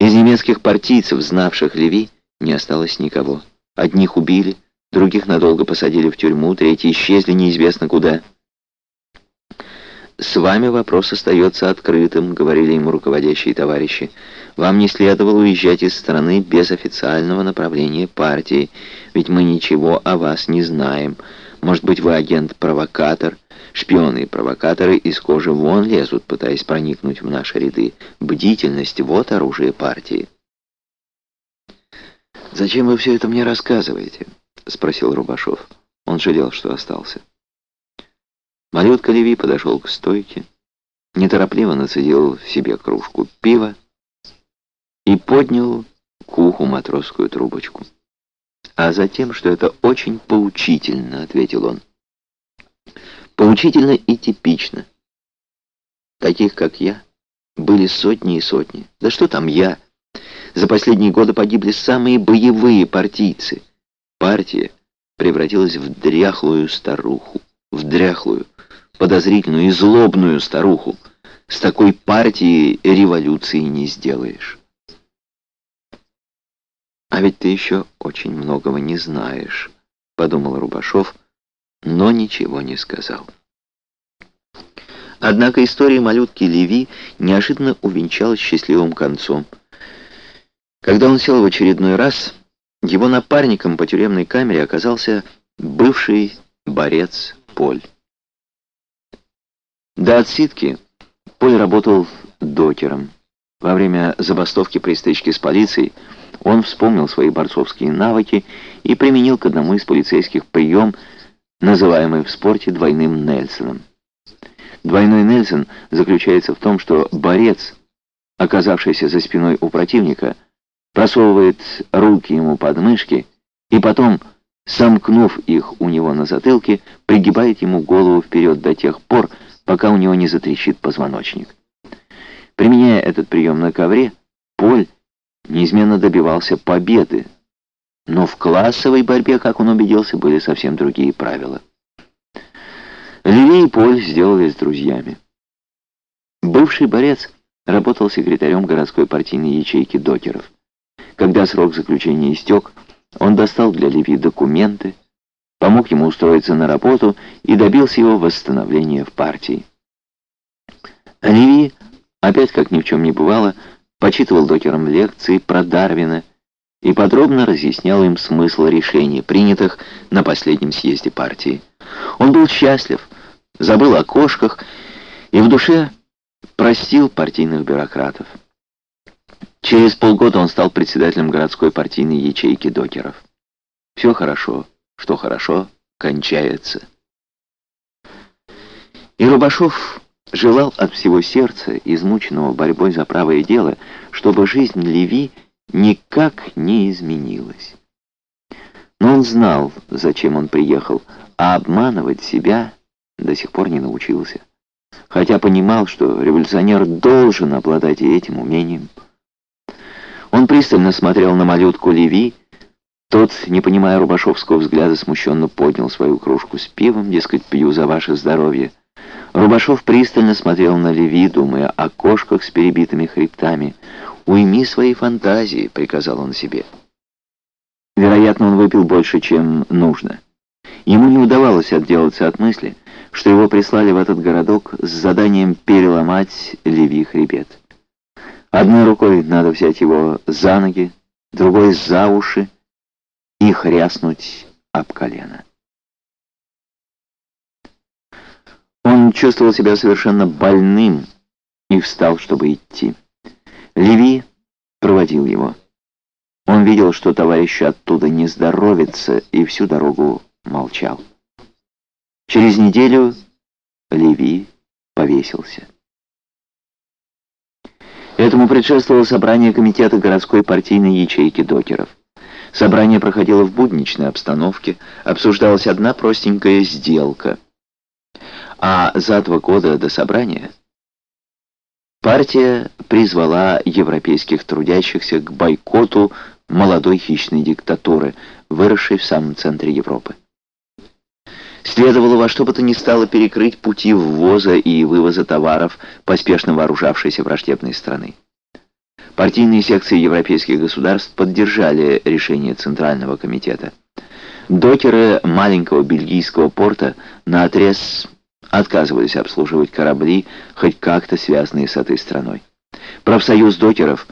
Из немецких партийцев, знавших Леви, не осталось никого. Одних убили, других надолго посадили в тюрьму, третьи исчезли неизвестно куда. «С вами вопрос остается открытым», — говорили ему руководящие товарищи. «Вам не следовало уезжать из страны без официального направления партии, ведь мы ничего о вас не знаем. Может быть, вы агент-провокатор?» Шпионы и провокаторы из кожи вон лезут, пытаясь проникнуть в наши ряды. Бдительность — вот оружие партии. «Зачем вы все это мне рассказываете?» — спросил Рубашов. Он жалел, что остался. Малютка Леви подошел к стойке, неторопливо нацедил себе кружку пива и поднял к уху матросскую трубочку. «А затем, что это очень поучительно», — ответил он. «Поучительно и типично. Таких, как я, были сотни и сотни. Да что там я? За последние годы погибли самые боевые партийцы. Партия превратилась в дряхлую старуху, в дряхлую, подозрительную и злобную старуху. С такой партией революции не сделаешь. «А ведь ты еще очень многого не знаешь», — подумал Рубашов, но ничего не сказал. Однако история малютки Леви неожиданно увенчалась счастливым концом. Когда он сел в очередной раз, его напарником по тюремной камере оказался бывший борец Поль. До отсидки Поль работал докером. Во время забастовки при стычке с полицией он вспомнил свои борцовские навыки и применил к одному из полицейских прием, называемый в спорте двойным Нельсоном. Двойной Нельсон заключается в том, что борец, оказавшийся за спиной у противника, просовывает руки ему под мышки и потом, сомкнув их у него на затылке, пригибает ему голову вперед до тех пор, пока у него не затрещит позвоночник. Применяя этот прием на ковре, Поль неизменно добивался победы, но в классовой борьбе, как он убедился, были совсем другие правила. Леви и Поль сделались друзьями. Бывший борец работал секретарем городской партийной ячейки докеров. Когда срок заключения истек, он достал для Леви документы, помог ему устроиться на работу и добился его восстановления в партии. Леви, опять как ни в чем не бывало, почитывал докерам лекции про Дарвина и подробно разъяснял им смысл решений, принятых на последнем съезде партии. Он был счастлив, забыл о кошках и в душе простил партийных бюрократов. Через полгода он стал председателем городской партийной ячейки докеров. Все хорошо, что хорошо, кончается. И Рубашов желал от всего сердца, измученного борьбой за правое дело, чтобы жизнь Леви никак не изменилась. Но он знал, зачем он приехал, а обманывать себя до сих пор не научился. Хотя понимал, что революционер должен обладать этим умением. Он пристально смотрел на малютку Леви, тот, не понимая Рубашовского взгляда, смущенно поднял свою кружку с пивом, дескать, пью за ваше здоровье. Рубашов пристально смотрел на Леви, думая о кошках с перебитыми хребтами. «Уйми свои фантазии», — приказал он себе. Вероятно, он выпил больше, чем нужно. Ему не удавалось отделаться от мысли, что его прислали в этот городок с заданием переломать Леви хребет. Одной рукой надо взять его за ноги, другой за уши и хряснуть об колено. Он чувствовал себя совершенно больным и встал, чтобы идти. Леви проводил его. Он видел, что товарищ оттуда не здоровится, и всю дорогу молчал. Через неделю Леви повесился. Этому предшествовало собрание комитета городской партийной ячейки докеров. Собрание проходило в будничной обстановке, обсуждалась одна простенькая сделка — а за два года до собрания партия призвала европейских трудящихся к бойкоту молодой хищной диктатуры, выросшей в самом центре Европы. Следовало во что бы то ни стало перекрыть пути ввоза и вывоза товаров поспешно вооружавшейся враждебной страны. Партийные секции европейских государств поддержали решение Центрального комитета. Докеры маленького бельгийского порта наотрез отказывались обслуживать корабли, хоть как-то связанные с этой страной. Профсоюз докеров